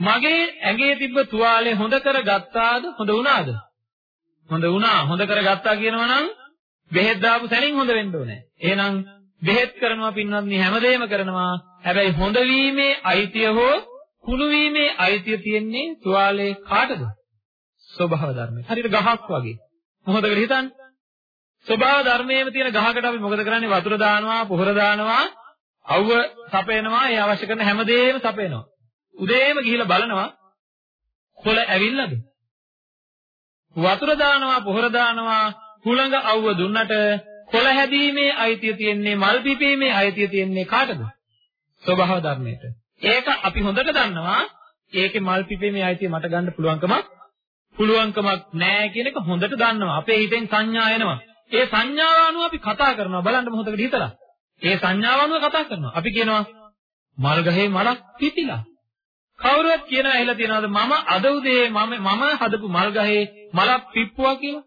මගේ ඇඟේ තිබ්බ තුවාලේ හොඳ කරගත්තාද? හොඳ වුණාද? හොඳ වුණා. හොඳ කරගත්තා කියනවා නම් බෙහෙත් දාපු සැනින් හොඳ වෙන්න ඕනේ. එහෙනම් බෙහෙත් කරනවා පින්වත්නි හැමදේම කරනවා. හැබැයි හොඳ වීමේ අයිතිය හෝ කුණු වීමේ අයිතිය තියෙන්නේ තුවාලේ කාටද? ස්වභාව ධර්මයට. හරියට ගහක් වගේ. මොහොතකට හිතන්න. ස්වභාව ධර්මයේම තියෙන ගහකට අපි මොකද කරන්නේ? වතුර දානවා, පොහොර දානවා, අවුව සපයනවා, ඒ අවශ්‍ය කරන හැමදේම සපයනවා. උදේම ගිහිල්ලා බලනවා කොළ ඇවිල්ලාද? වතුර දානවා, පොහොර දානවා, හුළඟ අවුව දුන්නට කොළ හැදීමේ අයිතිය තියෙන්නේ මල් පිපීමේ අයිතිය තියෙන්නේ කාටද? ස්වභාව ධර්මයට. ඒක අපි හොඳට දන්නවා. ඒකේ මල් පිපීමේ අයිතිය මට ගන්න පුළුවන්කමක් පුළුවන්කමක් නැහැ කියන එක හොඳට දන්නවා. අපේ හිතෙන් සංඥා එනවා. ඒ සංඥාව අනුව අපි කතා කරනවා බලන්න මොහොතකට හිතලා. ඒ සංඥාව අනුව කතා කරනවා. අපි කියනවා මල් ගහේ මලක් පිපිලා. කවුරුවත් කියනවා ඇහිලා තියනවාද මම අද උදේ මම මම හදපු මල් ගහේ මලක් පිප්පුවා කියලා?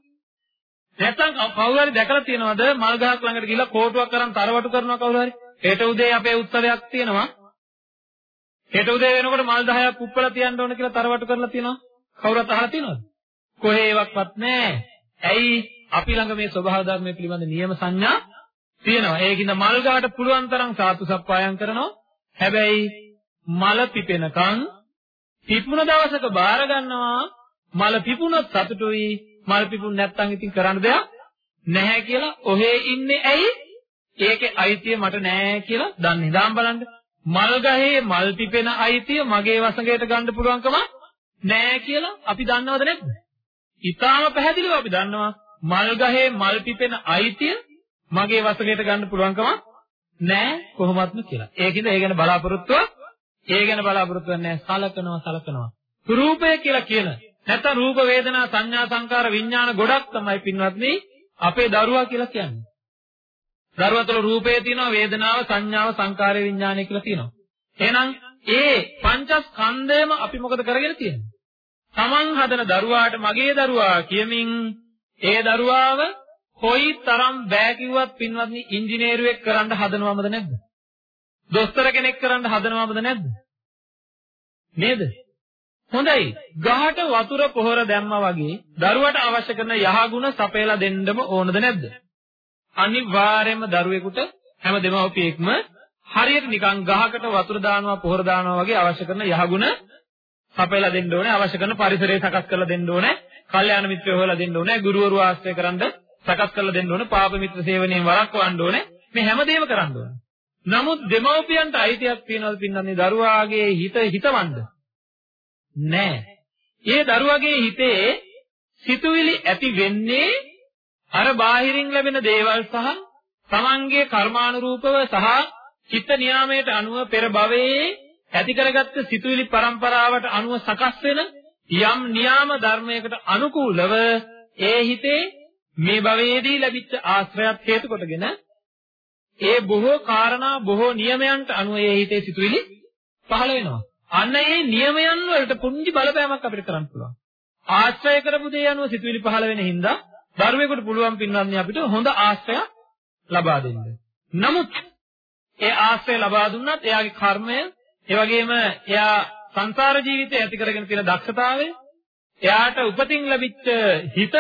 නැත්නම් කවුරු හරි දැකලා තියනවාද මල් ගහක් ළඟට ගිහිල්ලා කෝටුවක් කරන් තරවටු කරනවා කවුරු හරි? හෙට උදේ අපේ උත්සවයක් තියෙනවා. හෙට උදේ වෙනකොට මල් 10ක් උප්පලා තියන්න ඕන කියලා තරවටු කරලා තියෙනවා. කවුරුත් අහලා තියෙනවද? කොහේවත් නැහැ. ඇයි අපි ළඟ මේ ස්වභාව ධර්මයේ පිළිබඳ නියම සංඥා තියෙනවා. ඒකින්ද මල් ගාට පුළුවන් තරම් සාතු සප්පායම් කරනවා. හැබැයි මල පිපෙනකන් පිපුණ දවසක බාර ගන්නවා මල පිපුණොත් සතුටුයි මල පිපුණ නැත්නම් ඉතින් කරන්න දෙයක් නැහැ කියලා ඔහේ ඉන්නේ ඇයි ඒකේ අයිතිය මට නැහැ කියලා දන්නේ. දාම් බලන්න. මල් ගහේ මල් පිපෙන අයිතිය මගේ වසඟයට ගන්න පුළුවන්කම නැහැ කියලා අපි දන්නවද නැද්ද? ඊටාම පැහැදිලිව අපි දන්නවා මල් ගහේ මල් පිපෙන අයිතිය මගේ වසඟයට ගන්න පුළුවන්කම නැහැ කොහොමත්ම කියලා. ඒකින්ද ඒ ගැන බලාපොරොත්තුව ඒ ගැන බලාපොරොත්තු වෙන්නේ සලකනවා සලකනවා. රූපය කියලා කියන නැත්නම් රූප වේදනා සංඥා සංකාර විඥාන ගොඩක් තමයි පින්වත්නි අපේ දරුවා කියලා කියන්නේ. දරුවා තුළ රූපය තියෙනවා වේදනාව සංඥාව සංකාරය විඥානය කියලා තියෙනවා. එහෙනම් ඒ පංචස්කන්ධයම අපි මොකද කරගෙන තියෙන්නේ? Taman හදන දරුවාට මගේ දරුවා කියමින් ඒ දරුවාව කොයි තරම් බෑ කිව්වත් පින්වත්නි ඉංජිනේරුවෙක් කරන්න හදනවමද නැද්ද? දොස්තර කෙනෙක් කරන්න හදනවමද නැද්ද? නේද? හොඳයි. ගහට වතුර පොහොර දැම්මා වගේ දරුවට අවශ්‍ය කරන යහගුණ සපයලා දෙන්නම ඕනද නැද්ද? අනිවාර්යයෙන්ම දරුවෙකුට හැම දෙමව්පියෙක්ම හරියට නිකන් ගහකට වතුර දානවා පොහොර දානවා වගේ අවශ්‍ය කරන යහගුණ සපයලා දෙන්න ඕනේ අවශ්‍ය කරන පරිසරය සකස් කරලා දෙන්න ඕනේ කල්යාණ මිත්‍රයෝ හොයලා දෙන්න ඕනේ ගුරුවරු ආශ්‍රය කරන්ද සකස් කරලා දෙන්න ඕනේ පාප මිත්‍ර සේවනයෙන් වළක්වන්න ඕනේ. මේ හැමදේම කරන්න ඕනේ. නමුත් දෙමව්පියන්ට අයිතියක් තියනවද පින්නන්නේ? දරුවාගේ හිත හිතවන්න. නෑ. ඒ දරුවාගේ හිතේ සිතුවිලි ඇති වෙන්නේ අර බාහිරින් ලැබෙන දේවල් සහ තමන්ගේ කර්මානුරූපව සහ චිත්ත නියාමයට අනුව පෙර භවයේ ඇති කරගත්ත සිතුවිලි પરම්පරාවට අනුව සකස් වෙන යම් නියාම ධර්මයකට අනුකූලව ඒ හිතේ මේ භවයේදී ලැබිච්ච ආශ්‍රයත් හේතු කොටගෙන ඒ බොහෝ කාරණා බොහෝ නියමයන්ට අනුව ඒ හිතේ සිතුවිලි පහළ වෙනවා. අන්න ඒ නියමයන් වලට පුංචි බලපෑමක් අපිට කරන්න පුළුවන්. ආශ්‍රය කරපු දේ අනුව සිතුවිලි පහළ වෙන හින්දා දරුවෙකුට පුළුවන් පින්වත්නි අපිට හොඳ ආශ්‍රයක් ලබා දෙන්න. නමුත් ඒ ආශ්‍රය ලබා දුන්නත් එයාගේ කර්මය, ඒ වගේම එයා සංසාර ජීවිතය ඇති කරගෙන තියෙන දක්ෂතාවය, එයාට උපතින් ලැබිච්ච හිත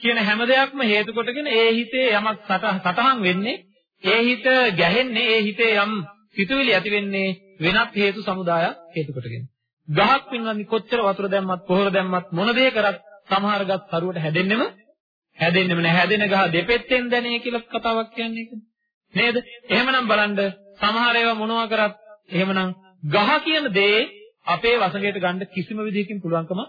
කියන හැම දෙයක්ම හේතු කොටගෙන ඒ හිතේ යමක් සටහන් වෙන්නේ, ඒ හිත ගැහෙන්නේ, ඒ හිතේ යම් සිතුවිලි ඇති වෙන්නේ වෙනත් හේතු සමුදායක් හේතු කොටගෙන. ගහක් පින්වත්නි කොච්චර වතුර දැම්මත් පොහොර දැම්මත් මොන දේ කරත් සමහර ගස් කරුවට හැදෙන්නෙම හැදෙන්නෙම නෑ හැදෙන ගහ දෙපෙත්තෙන් දැනේ කියලා කතාවක් කියන්නේ ඒක. නේද? එහෙමනම් බලන්න සමහර ඒවා මොනවා කරත් එහෙමනම් ගහ කියන දේ අපේ වසඟයට ගන්න කිසිම විදිහකින් පුළුවන්කම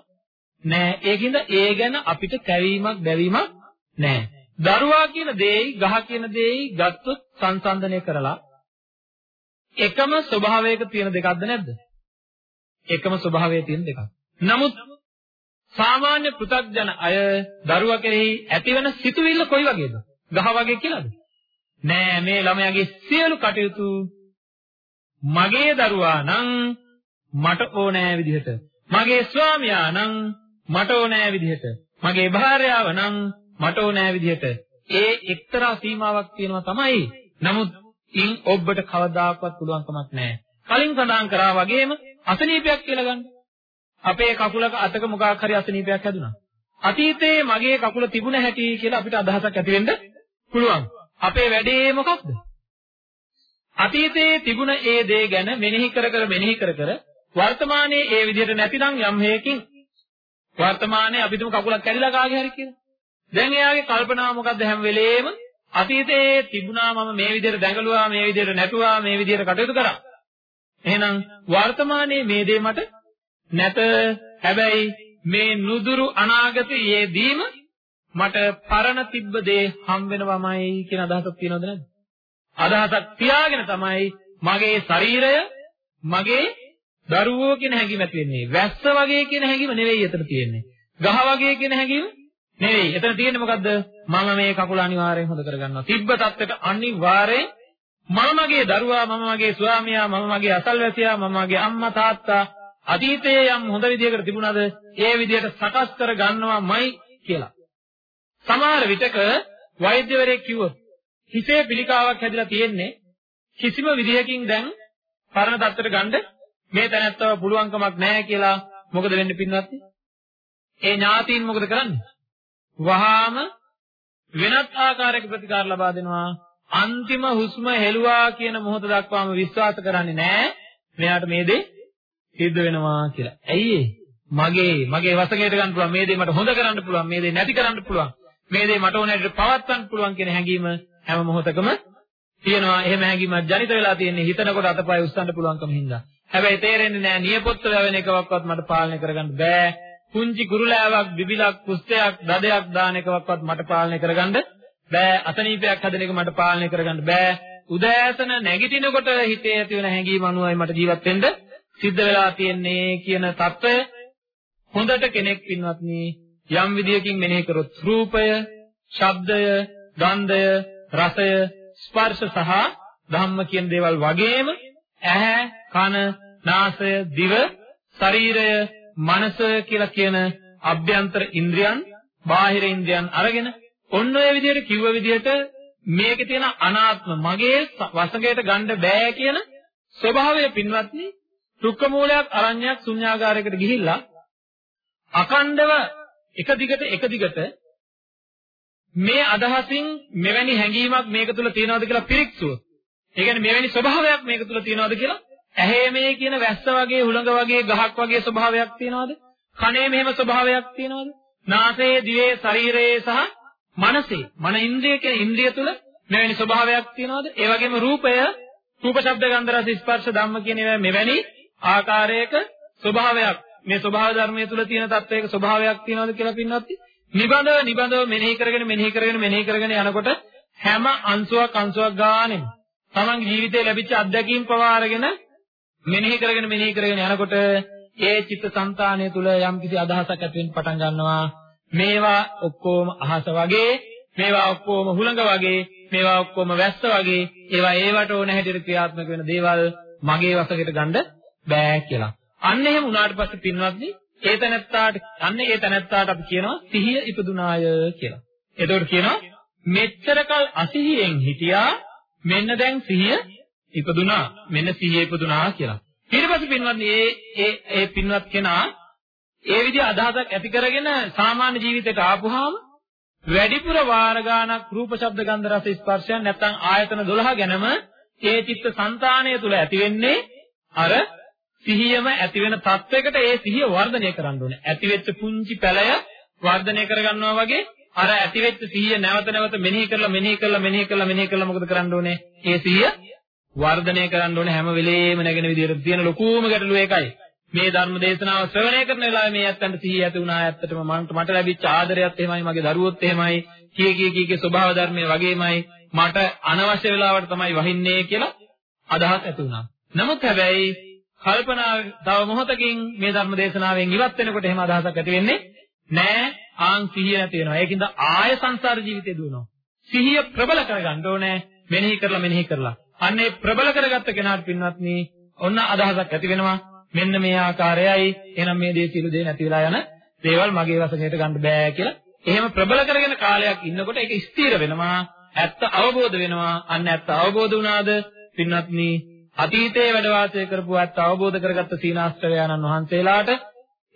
නෑ. ඒකින්ද ඒ ගැන අපිට කැවීමක් දැවීමක් නෑ. දරුවා කියන දේයි ගහ කියන දේයි ගත්තොත් සංසන්දනය කරලා එකම ස්වභාවයක තියෙන දෙකක්ද නැද්ද? එකම ස්වභාවයේ තියෙන දෙකක්. නමුත් සාමාන්‍ය පෘථග්ජන අය දරුවා කෙරෙහි ඇතිවන සිතුවිල්ල කොයි වගේද? ගහ වගේ කියලාද? නෑ මේ ළමයාගේ සියලු කටයුතු මගේ දරුවා නම් මට ඕනෑ විදිහට මගේ ස්වාමියා නම් මට ඕනෑ විදිහට මගේ භාර්යාව නම් මට ඕනෑ විදිහට ඒ එක්තරා සීමාවක් තියෙනවා තමයි. නමුත් ඉන් ඔබට කවදාකවත් පුළුවන් කමක් නැහැ. කලින් සඳහන් කරා වගේම අසනීපයක් කියලා ගන්න. අපේ කකුලක අතක මොකක් හරි අසනීපයක් හැදුනා. අතීතයේ මගේ කකුල තිබුණ හැටි කියලා අපිට අදහසක් ඇති වෙන්න පුළුවන්. අපේ වැඩේ මොකක්ද? අතීතයේ තිබුණ ඒ දේ ගැන මෙනෙහි කර කර මෙනෙහි කර කර වර්තමානයේ ඒ විදිහට නැතිනම් යම් හේකින් වර්තමානයේ අපි තුමු කකුලක් කැඩිලා කාගේ හරි කියලා. දැන් එයාගේ කල්පනාව මොකද්ද හැම වෙලේම අතීතයේ තිබුණා මම මේ විදිහට දැඟලුවා මේ විදිහට නැටුවා මේ විදිහට කටයුතු කරා. එහෙනම් වර්තමානයේ මේ දේ මට නැත. හැබැයි මේ නුදුරු අනාගතයේදීම මට පරණ තිබ්බ දේ හම් වෙනවමයි කියන අදහසක් තියෙනවද නැද්ද? අදහසක් තියාගෙන තමයි මගේ ශරීරය මගේ දරුවෝ කියන හැඟීම ඇති වෙන්නේ. වැස්ස වගේ කියන හැඟීම නෙවෙයි එතන තියෙන්නේ. ගහ වගේ කියන හැඟීම නෙවෙයි. එතන තියෙන්නේ මොකද්ද? මම මේ කකුල අනිවාර්යෙන් හොද කරගන්නවා. තිබ්බ තත්ත්වයට අනිවාර්යෙන් මම මගේ දරුවා, මම මගේ ස්වාමියා, මම මගේ අසල්වැසියා, මම මගේ අම්මා තාත්තා අතීතයේ යම් හොඳ විදියකට තිබුණාද ඒ විදියට සකස් කර ගන්නවාමයි කියලා. සමහර විටක වෛද්‍යවරයෙක් කිව්වොත් හිතේ පිළිකාවක් හැදිලා තියෙන්නේ කිසිම විදියකින් දැන් පරණ තත්ත්වයට ගන්න මේ තැනත්තව පුළුවන්කමක් නැහැ කියලා මොකද වෙන්නේ පින්වත්නි? ඒ ඥාතීන් මොකද කරන්නේ? වහාම වෙනත් ආකාරයක ප්‍රතිකාර ලබා දෙනවා. අන්තිම හුස්ම හෙළුවා කියන මොහොත දක්වාම විශ්වාස කරන්නේ නැහැ. මෙයාට මේ දේ සිද්ධ වෙනවා කියලා. ඇයි මගේ මගේ වසඟයට ගන්න පුළුවන් මේ දේ මට හොඳ කරන්න පුළුවන් මේ දේ නැති කරන්න පුළුවන් මේ දේ මට ඕන හැටියට පවත්වන්න පුළුවන් කියන හැඟීම හැම මොහොතකම තියෙනවා. එහෙම හැඟීමක් ජනිත වෙලා තියෙන්නේ හිතනකොට අතපය උස්සන්න පුළුවන්කම හින්දා. හැබැයි තේරෙන්නේ නැහැ නියපොත්ත වැවෙන එකවක්වත් මට පාලනය කරගන්න බෑ. කුංචි කුරුලෑවක්, බිබිලක්, කුස්තයක්, දඩයක් දාන එකවක්වත් මට පාලනය කරගන්න බෑ. අසනීපයක් හදන එක මට පාලනය කරගන්න බෑ. උදෑසන නැගිටිනකොට හිතේ ඇති වෙන හැඟීම අනුවයි මට ජීවත් වෙන්න සිද්ධ වෙලා තියෙන්නේ කියන తত্ত্বය හොඳට කෙනෙක් පින්වත්නි යම් විදියකින් මෙනෙහි කරොත් රූපය, ශබ්දය, ගන්ධය, රසය, ස්පර්ශ සහ ධම්ම කියන දේවල් වගේම ඇහැ, කන, නාසය, දිව, ශරීරය, මනස කියලා කියන අභ්‍යන්තර ඉන්ද්‍රියන්, බාහිර ඉන්ද්‍රියන් අරගෙන ඔන්න ඔය විදිහට කිව්ව විදිහට මේකේ තියෙන අනාත්ම මගේ වසඟයට ගන්න බෑ කියන ස්වභාවය පින්වත්නි දුක්ඛ මූලයක් අරඤ්ඤයක් ශුන්‍යාගාරයකට ගිහිල්ලා අකණ්ඩව එක දිගට එක දිගට මේ අදහසින් මෙවැනි හැඟීමක් මේක තුල තියෙනවද කියලා පිරික්සුවොත් ඒ කියන්නේ මෙවැනි ස්වභාවයක් මේක තුල තියෙනවද කියලා? ඇහි මේ කියන වැස්ස වගේ හුළඟ වගේ ගහක් වගේ ස්වභාවයක් තියෙනවද? කනේ මෙහෙම ස්වභාවයක් තියෙනවද? නාසයේ දිවේ ශරීරයේ සහ මනසේ. මන ඉන්ද්‍රිය කියන ඉන්ද්‍රිය තුල මෙවැනි ස්වභාවයක් තියෙනවද? ඒ වගේම රූපය රූප ශබ්ද ගන්ධ රස ස්පර්ශ ධම්ම කියන ඒවා මෙවැනි ආකාරයක ස්වභාවයක්. මේ ස්වභාව ධර්මයේ තුල තියෙන තත්වයක ස්වභාවයක් තියෙනවද කියලා පින්නත් නිබඳව නිබඳව මෙනෙහි කරගෙන මෙනෙහි කරගෙන මෙනෙහි කරගෙන යනකොට හැම අංශුවක් අංශුවක් ගානෙම තමන්ගේ ජීවිතේ ලැබිච්ච අත්දැකීම් පවා අරගෙන මෙනෙහි කරගෙන මෙනෙහි කරගෙන යනකොට ඒ චිත්තසංතානය තුල යම්කිසි අදහසක් ඇති වෙන්න පටන් ගන්නවා මේවා ඔක්කොම අහස වගේ මේවා ඔක්කොම හුළඟ වගේ මේවා ඔක්කොම වැස්ස වගේ ඒවා ඒවට ඕන හැටියට ක්‍රියාත්මක වෙන දේවල් මගේ වශයෙන් ගන්න බෑ කියලා. අන්න එහෙම වුණාට පස්සේ පින්වත්නි ඒ තැනත්තාට අන්න ඒ තැනත්තාට අපි කියනවා සිහිය ඉපදුනාය කියලා. එතකොට කියනවා මෙච්චරකල් අසිහියෙන් හිටියා මෙන්න දැන් සිහිය ඉපදුනා. මෙන්න සිහිය ඉපදුනා කියලා. ඊට පස්සේ පින්වත්නි ඒ ඒ ඒ පින්වත් කෙනා ඒ විදිහ අදහසක් ඇති කරගෙන සාමාන්‍ය ජීවිතයට ආපුහාම වැඩිපුර වාර ගානක් රූප ශබ්ද ගන්ධ රස ස්පර්ශයන් නැත්නම් ආයතන 12 ගැනම ඒ චිත්ත සංතානය තුල ඇති වෙන්නේ අර සිහියම ඇති වෙන තත්වයකට ඒ සිහිය වර්ධනය කරන්න ඕනේ. ඇති වෙච්ච පුංචි පැලය වර්ධනය කරගන්නවා වගේ අර ඇති වෙච්ච සිහිය නැවත නැවත මෙනෙහි කරලා මෙනෙහි කරලා මෙනෙහි කරලා මෙනෙහි කරලා මොකද කරන්න ඕනේ? ඒ සිහිය වර්ධනය කරන්න ඕනේ හැම වෙලේම නැගෙන විදිහට තියෙන ලොකුම ගැටලුව ඒකයි. මේ ධර්ම දේශනාව ශ්‍රවණය කරන වෙලාවේ මේ ඇත්තන්ට සිහිය ඇති වුණා ඇත්තටම මන්ට මට ලැබිච්ච ආදරයත් එහෙමයි මගේ දරුවොත් එහෙමයි කී කී කීගේ ස්වභාව ධර්මයේ වගේමයි මට අනවශ්‍ය වෙලාවට තමයි වහින්නේ කියලා අදහස් ඇති වුණා. නමුත් හැබැයි කල්පනා තව මොහොතකින් මේ ධර්ම දේශනාවෙන් ඉවත් වෙනකොට එහෙම අදහසක් ඇති වෙන්නේ නෑ. ආන් සිහිය නැති වෙනවා. ඒකින්ද ආය සංසාර ජීවිතේ දුවනවා. සිහිය ප්‍රබල කරගන්න ඕනේ. මෙනෙහි කරලා මෙනෙහි කරලා. අන්නේ ප්‍රබල කරගත්ත කෙනාට පින්වත්නි ඔන්න අදහසක් ඇති වෙනවා. මෙන්න මේ ආකාරයයි එහෙනම් මේ දේ සියලු දේ නැති වෙලා යන දේවල් මගේ වශයෙන්ට ගන්න බෑ කියලා. එහෙම ප්‍රබල කරගෙන කාලයක් ඉන්නකොට ඒක ස්ථිර වෙනවා. ඇත්ත අවබෝධ වෙනවා. අන්න ඇත්ත අවබෝධ වුණාද පින්වත්නි අතීතයේ වැඩ වාසය කරපු ඇත්ත අවබෝධ කරගත්ත සීනාස්ත්‍රයන්න් වහන්සේලාට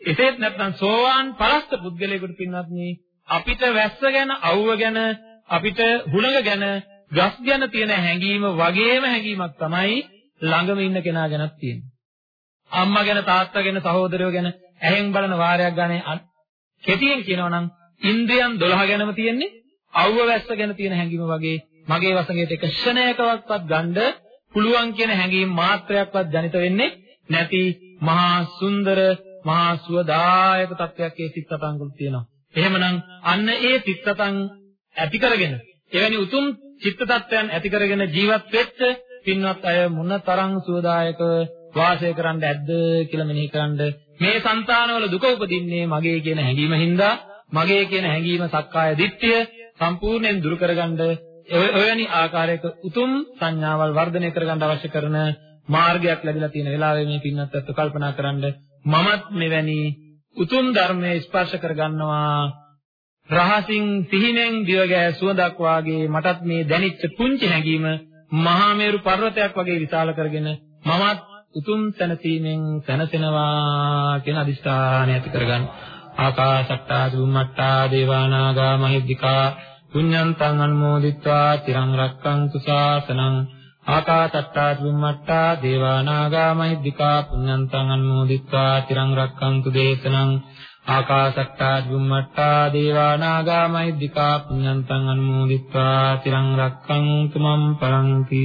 එසේත් නැත්නම් සෝවාන් පරස්ත පුද්ගලයෙකුට පින්වත්නි අපිට වැස්ස ගැන අවුව ගැන අපිට හුළඟ ගැන ගස් ගැන තියෙන හැඟීම වගේම හැඟීමක් තමයි ළඟම ඉන්න කෙනා ගැනත් තියෙන්නේ. අම්මා ගැන තාත්තා ගැන සහෝදරයෝ ගැන ඇහෙන් බලන වාරයක් ගානේ කෙටියෙන් කියනවා නම් ඉන්ද්‍රියන් 12 ගැනම තියෙන්නේ අවුව වැස්ස ගැන තියෙන හැඟීම වගේ මගේ වසඟයට එක ක්ෂණයකවත් ගන්න පුළුවන් කියන හැඟීම් මාත්‍රයක්වත් ජනිත වෙන්නේ නැති මහා සුන්දර මහා සුවදායක තත්වයක් ඒ සිත් සතන් වල තියෙනවා. එහෙමනම් අන්න ඒ සිත් සතන් ඇති කරගෙන එවැනි උතුම් චිත්ත tattයන් ඇති කරගෙන ජීවත් වෙච්ච පින්වත් අය මොන තරම් සුවදායක වාසය කරන්න ඇද්ද කියලා මෙනෙහි කරන්න මේ సంతානවල දුක උපදින්නේ මගේ කියන හැඟීම හින්දා මගේ කියන හැඟීම සක්කාය දිට්ඨිය සම්පූර්ණයෙන් දුරු කරගන්න එවැනි ආකාරයක උතුම් සංඥාවල් වර්ධනය කරගන්න අවශ්‍ය කරන මාර්ගයක් ලැබිලා තියෙන වෙලාවේ මේ පින්වත් අත්ව කල්පනා කරන්න මමත් මෙවැනි උතුම් ධර්මයේ ස්පර්ශ කරගන්නවා රහසින් සිහිනෙන් දිවගෑ සුවඳක් වාගේ මටත් මේ දැනිච්ච පුංචි හැඟීම මහා මේරු පර්වතයක් වගේ විශාල කරගෙන මමත් උතුම් සැනසීමෙන් සැනසෙනවා කියන අදිස්ථානය ඇති කරගන්න. ආකාශට්ටා දුම්මට්ටා දේවානාගා මහිද්దికා පුඤ්ඤන්තං අනුමෝදිත්වා තිරං රක්ඛන්තු ශාසනං ආකාසට්ටා චුම්මට්ටා දේවානාගා මහිද්దికා පුඤ්ඤන්තං අනුමෝදිත්වා තිරං රක්ඛන්තු දේශනං. ආකාසට්ටා චුම්මට්ටා දේවානාගා මහිද්దికා පුඤ්ඤන්තං අනුමෝදිත්වා තිරං රක්ඛන්තු මම් පරන්ති.